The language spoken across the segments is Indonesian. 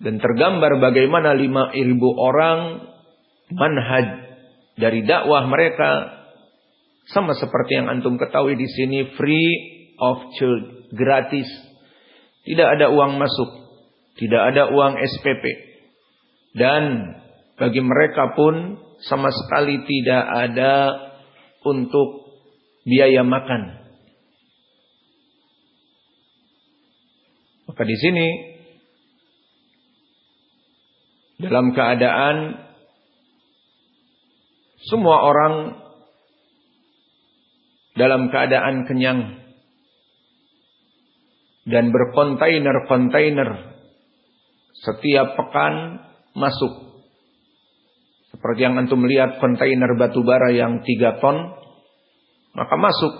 Dan tergambar bagaimana lima ribu orang manhaj dari dakwah mereka sama seperti yang antum ketahui di sini free of charge, gratis. Tidak ada uang masuk, tidak ada uang SPP. Dan bagi mereka pun sama sekali tidak ada untuk biaya makan. Maka di sini dalam keadaan semua orang dalam keadaan kenyang dan berkontainer-kontainer setiap pekan masuk. Seperti yang antum melihat kontainer batu bara yang tiga ton, maka masuk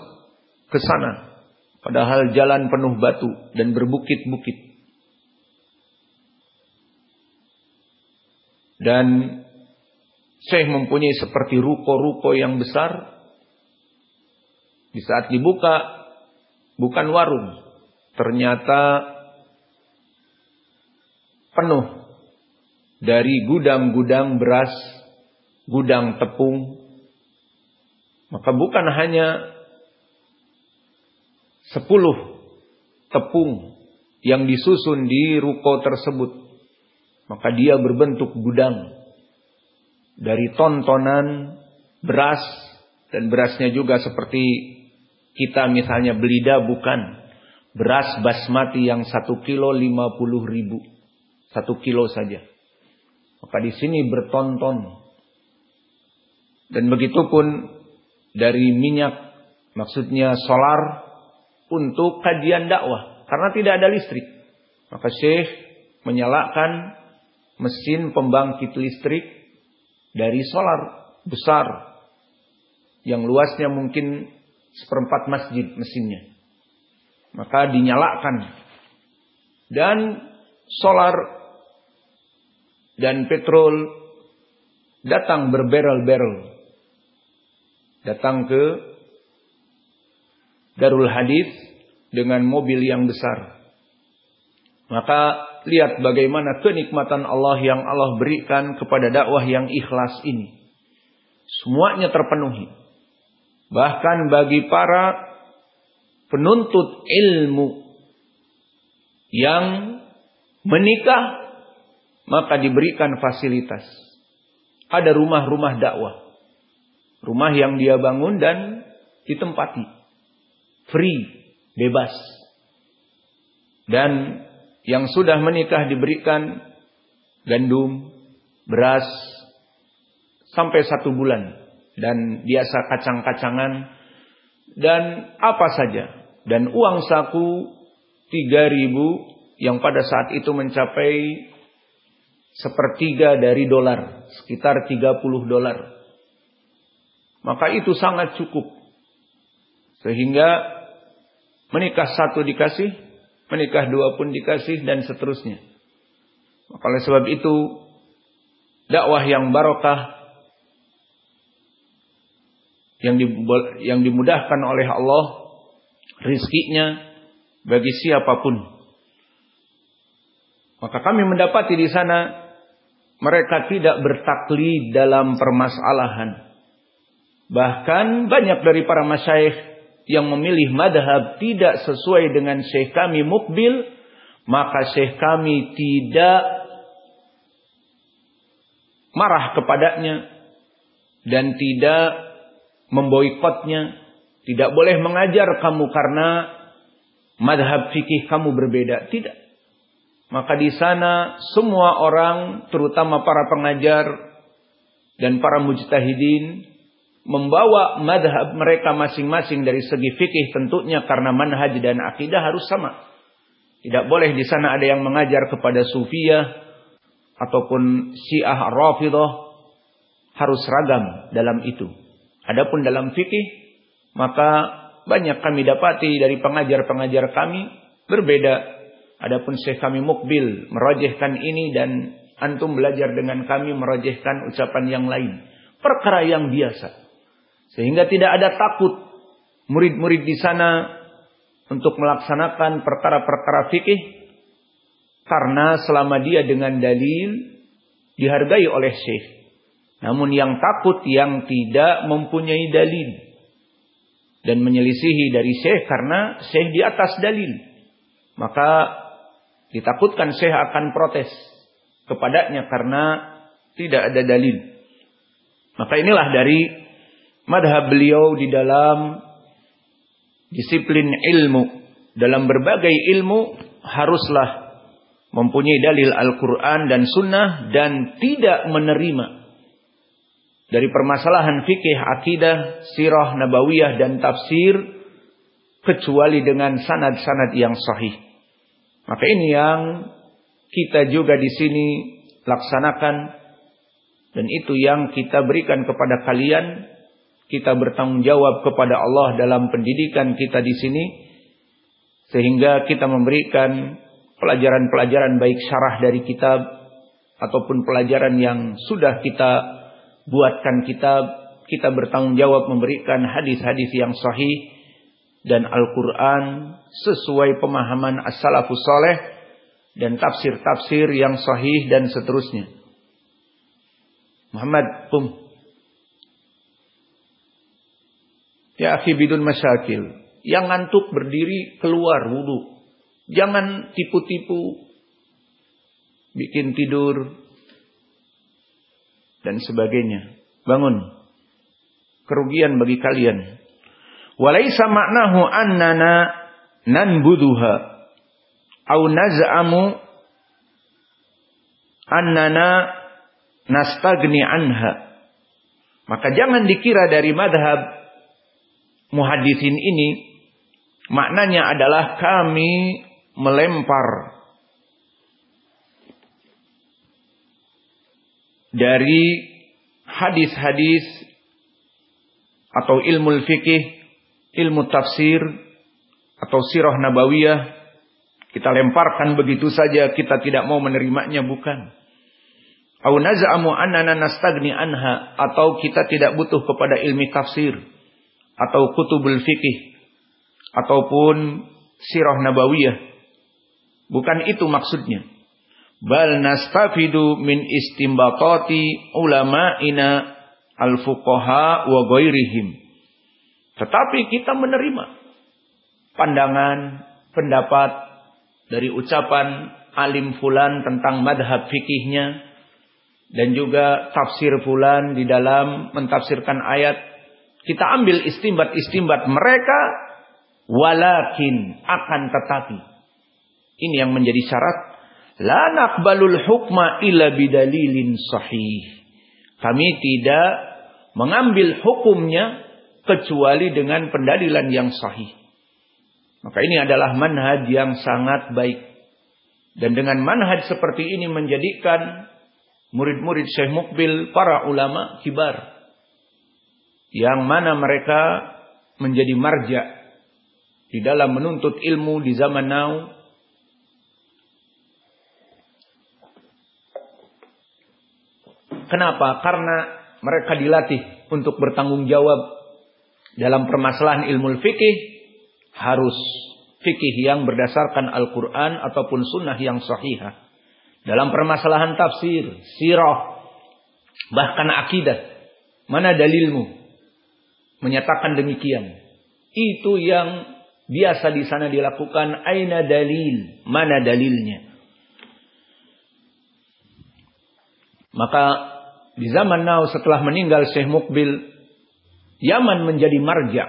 ke sana. Padahal jalan penuh batu dan berbukit-bukit. Dan Syekh mempunyai seperti ruko-ruko yang besar. Di saat dibuka, bukan warung. Ternyata penuh dari gudang-gudang beras, gudang tepung. Maka bukan hanya sepuluh tepung yang disusun di ruko tersebut maka dia berbentuk gudang dari tontonan beras dan berasnya juga seperti kita misalnya belida bukan beras basmati yang satu kilo lima puluh ribu satu kilo saja. Maka di sini bertonton. Dan begitu pun dari minyak maksudnya solar untuk kajian dakwah. Karena tidak ada listrik. Maka Syekh menyalakan mesin pembangkit listrik dari solar besar yang luasnya mungkin seperempat masjid mesinnya. Maka dinyalakan dan solar dan petrol datang berbarrel-barrel datang ke Darul Hadis dengan mobil yang besar. Maka lihat bagaimana kenikmatan Allah yang Allah berikan kepada dakwah yang ikhlas ini. Semuanya terpenuhi. Bahkan bagi para penuntut ilmu yang menikah maka diberikan fasilitas. Ada rumah-rumah dakwah. Rumah yang dia bangun dan ditempati. Free, bebas. Dan yang sudah menikah diberikan gandum, beras sampai satu bulan. Dan biasa kacang-kacangan. Dan apa saja. Dan uang saku tiga ribu yang pada saat itu mencapai sepertiga dari dolar. Sekitar 30 dolar. Maka itu sangat cukup. Sehingga menikah satu dikasih menikah dua pun dikasih dan seterusnya. Oleh sebab itu dakwah yang barokah yang yang dimudahkan oleh Allah rizkinya bagi siapa pun. Maka kami mendapati di sana mereka tidak bertaklid dalam permasalahan. Bahkan banyak dari para masyayikh yang memilih madhab tidak sesuai dengan syekh kami mukbil, maka syekh kami tidak marah kepadanya dan tidak memboikotnya. Tidak boleh mengajar kamu karena madhab fikih kamu berbeda. Tidak. Maka di sana semua orang, terutama para pengajar dan para mujtahidin, membawa madhab mereka masing-masing dari segi fikih tentunya karena manhaj dan akidah harus sama. Tidak boleh di sana ada yang mengajar kepada sufiyah ataupun syiah rafidah harus ragam dalam itu. Adapun dalam fikih maka banyak kami dapati dari pengajar-pengajar kami berbeda. Adapun syekh kami mukbil merojehkan ini dan antum belajar dengan kami merojehkan ucapan yang lain. Perkara yang biasa. Sehingga tidak ada takut murid-murid di sana untuk melaksanakan perkara-perkara fikih Karena selama dia dengan dalil dihargai oleh syekh. Namun yang takut yang tidak mempunyai dalil dan menyelisihi dari syekh karena syekh di atas dalil. Maka ditakutkan syekh akan protes kepadanya karena tidak ada dalil. Maka inilah dari madhab beliau di dalam disiplin ilmu. Dalam berbagai ilmu haruslah mempunyai dalil Al-Quran dan Sunnah dan tidak menerima dari permasalahan fikih, akidah, sirah, nabawiyah dan tafsir kecuali dengan sanad-sanad yang sahih. Maka ini yang kita juga di sini laksanakan dan itu yang kita berikan kepada kalian. Kita bertanggung jawab kepada Allah dalam pendidikan kita di sini sehingga kita memberikan pelajaran-pelajaran baik syarah dari kitab ataupun pelajaran yang sudah kita buatkan kitab, kita bertanggung jawab memberikan hadis-hadis yang sahih dan Al-Quran sesuai pemahaman as-salafus soleh dan tafsir-tafsir yang sahih dan seterusnya. Muhammad, kum. Ya akhi bidun masyakil. Yang ngantuk berdiri keluar wudhu. Jangan tipu-tipu, bikin tidur, dan sebagainya. Bangun. Kerugian bagi kalian. Walaysa maknahu annana nanbuduha. Au naz'amu annana nastagni anha. Maka jangan dikira dari madhab muhadisin ini maknanya adalah kami melempar dari hadis-hadis atau ilmu fikih, ilmu tafsir atau sirah nabawiyah kita lemparkan begitu saja kita tidak mau menerimanya bukan. Au naz'amu annana nastagni anha atau kita tidak butuh kepada ilmi tafsir atau kutubul fikih ataupun sirah nabawiyah Bukan itu maksudnya. Bal nastafidu min istimbatati ulama'ina al-fuqaha wa ghairihim. Tetapi kita menerima pandangan, pendapat dari ucapan alim fulan tentang madhab fikihnya dan juga tafsir fulan di dalam mentafsirkan ayat. Kita ambil istimbat-istimbat mereka walakin akan tetapi ini yang menjadi syarat. La naqbalul hukma illa bidalilin sahih. Kami tidak mengambil hukumnya kecuali dengan pendalilan yang sahih. Maka ini adalah manhaj yang sangat baik. Dan dengan manhaj seperti ini menjadikan murid-murid Syekh Mukbil para ulama kibar. Yang mana mereka menjadi marja di dalam menuntut ilmu di zaman now Kenapa? Karena mereka dilatih untuk bertanggung jawab dalam permasalahan ilmu fikih harus fikih yang berdasarkan Al-Quran ataupun sunnah yang sahihah. Dalam permasalahan tafsir, sirah, bahkan akidah. Mana dalilmu? Menyatakan demikian. Itu yang biasa di sana dilakukan. Aina dalil? Mana dalilnya? Maka di zaman now setelah meninggal Syekh Mukbil, Yaman menjadi marja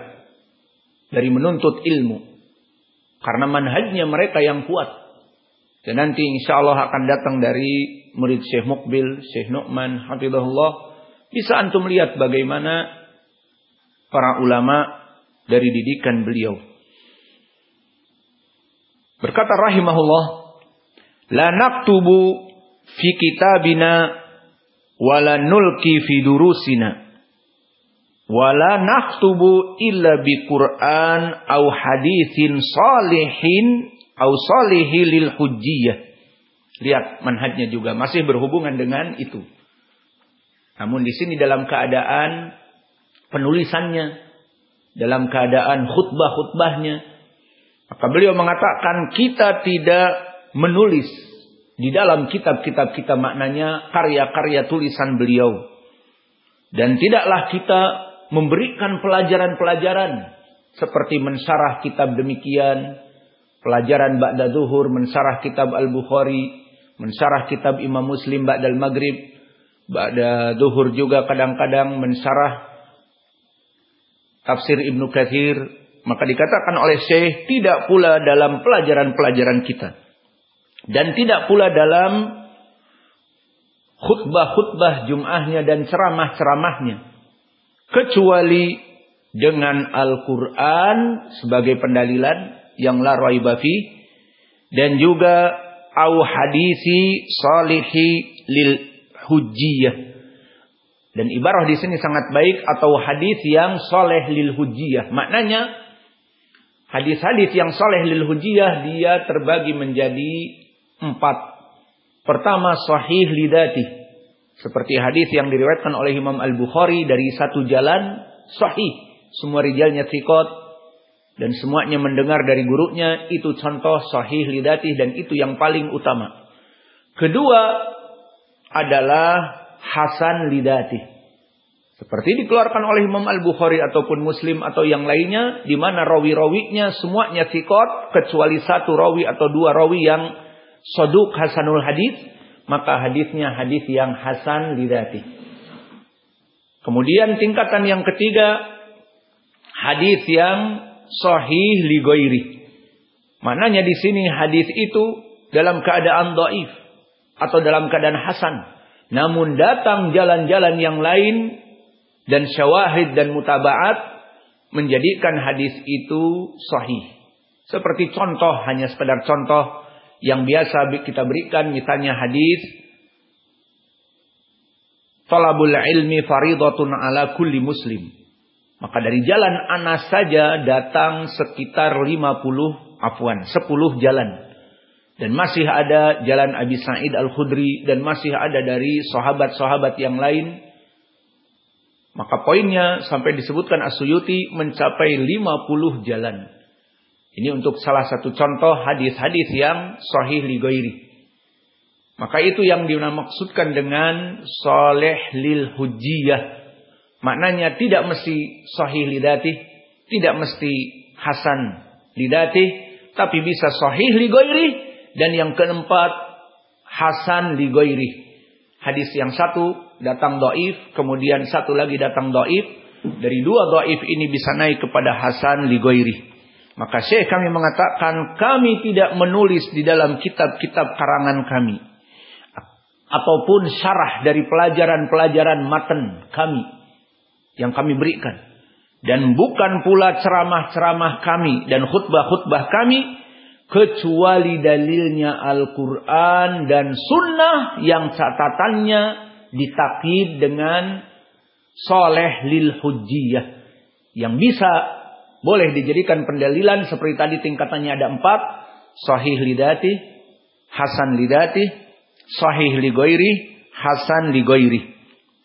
dari menuntut ilmu. Karena manhajnya mereka yang kuat. Dan nanti insya Allah akan datang dari murid Syekh Mukbil, Syekh Nu'man, Hafizahullah. Bisa antum lihat bagaimana para ulama dari didikan beliau. Berkata rahimahullah, La naktubu fi kitabina wala nulki fi durusina. Wala naktubu illa bi Qur'an au hadithin salihin au salihi lil hujjiyah. Lihat manhajnya juga masih berhubungan dengan itu. Namun di sini dalam keadaan penulisannya dalam keadaan khutbah-khutbahnya maka beliau mengatakan kita tidak menulis di dalam kitab-kitab kita maknanya karya-karya tulisan beliau. Dan tidaklah kita memberikan pelajaran-pelajaran seperti mensarah kitab demikian, pelajaran Ba'da Zuhur, mensarah kitab Al-Bukhari, mensarah kitab Imam Muslim Ba'dal Maghrib, Ba'da Zuhur juga kadang-kadang mensarah tafsir Ibnu Kathir, maka dikatakan oleh Syekh tidak pula dalam pelajaran-pelajaran kita. Dan tidak pula dalam khutbah-khutbah Jum'ahnya dan ceramah-ceramahnya. Kecuali dengan Al-Quran sebagai pendalilan yang la raibafi. Dan juga au hadisi salihi lil hujjiyah. Dan ibarah di sini sangat baik atau hadis yang soleh lil hujjiyah. Maknanya hadis-hadis yang soleh lil hujjiyah dia terbagi menjadi Empat. Pertama sahih lidati. Seperti hadis yang diriwayatkan oleh Imam Al-Bukhari dari satu jalan sahih. Semua rijalnya trikot dan semuanya mendengar dari gurunya itu contoh sahih lidati dan itu yang paling utama. Kedua adalah hasan lidati. Seperti dikeluarkan oleh Imam Al-Bukhari ataupun Muslim atau yang lainnya. di mana rawi-rawinya semuanya sikot. Kecuali satu rawi atau dua rawi yang soduk hasanul hadis, maka hadisnya hadis yang hasan lidati. Kemudian tingkatan yang ketiga, hadis yang sahih ligoiri. Maknanya di sini hadis itu dalam keadaan doif atau dalam keadaan hasan. Namun datang jalan-jalan yang lain dan syawahid dan mutabaat menjadikan hadis itu sahih. Seperti contoh, hanya sekedar contoh yang biasa kita berikan misalnya hadis talabul ilmi faridatun ala kulli muslim maka dari jalan Anas saja datang sekitar 50 afwan 10 jalan dan masih ada jalan Abi Sa'id Al-Khudri dan masih ada dari sahabat-sahabat yang lain maka poinnya sampai disebutkan Asyuyuti mencapai 50 jalan ini untuk salah satu contoh hadis-hadis yang sahih li goiri. Maka itu yang dimaksudkan dengan soleh lil hujiyah. Maknanya tidak mesti sahih lidati, tidak mesti hasan lidati, tapi bisa sahih li goiri. Dan yang keempat, hasan li goiri. Hadis yang satu datang doif, kemudian satu lagi datang doif. Dari dua doif ini bisa naik kepada hasan li goiri. Maka Syekh kami mengatakan kami tidak menulis di dalam kitab-kitab karangan kami. Ataupun syarah dari pelajaran-pelajaran matan kami. Yang kami berikan. Dan bukan pula ceramah-ceramah kami dan khutbah-khutbah kami. Kecuali dalilnya Al-Quran dan Sunnah yang catatannya ditakid dengan soleh lil hujjiyah. Yang bisa boleh dijadikan pendalilan seperti tadi tingkatannya ada empat. Sahih lidati, hasan lidati, sahih ligoiri, hasan ligoiri.